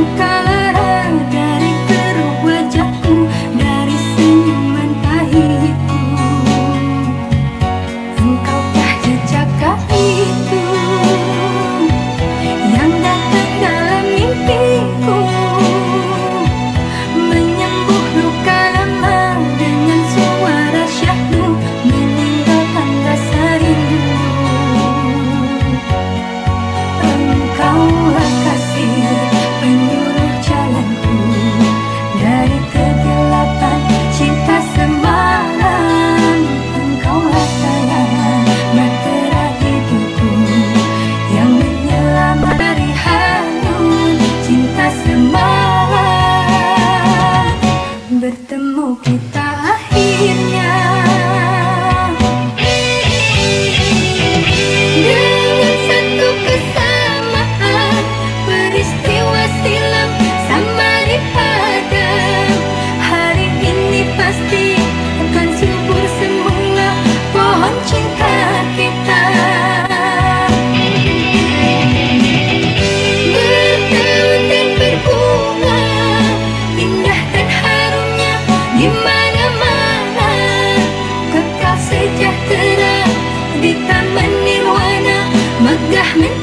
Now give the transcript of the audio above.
nunca nirwana megah Amén.